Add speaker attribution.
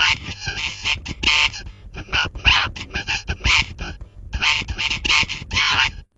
Speaker 1: God.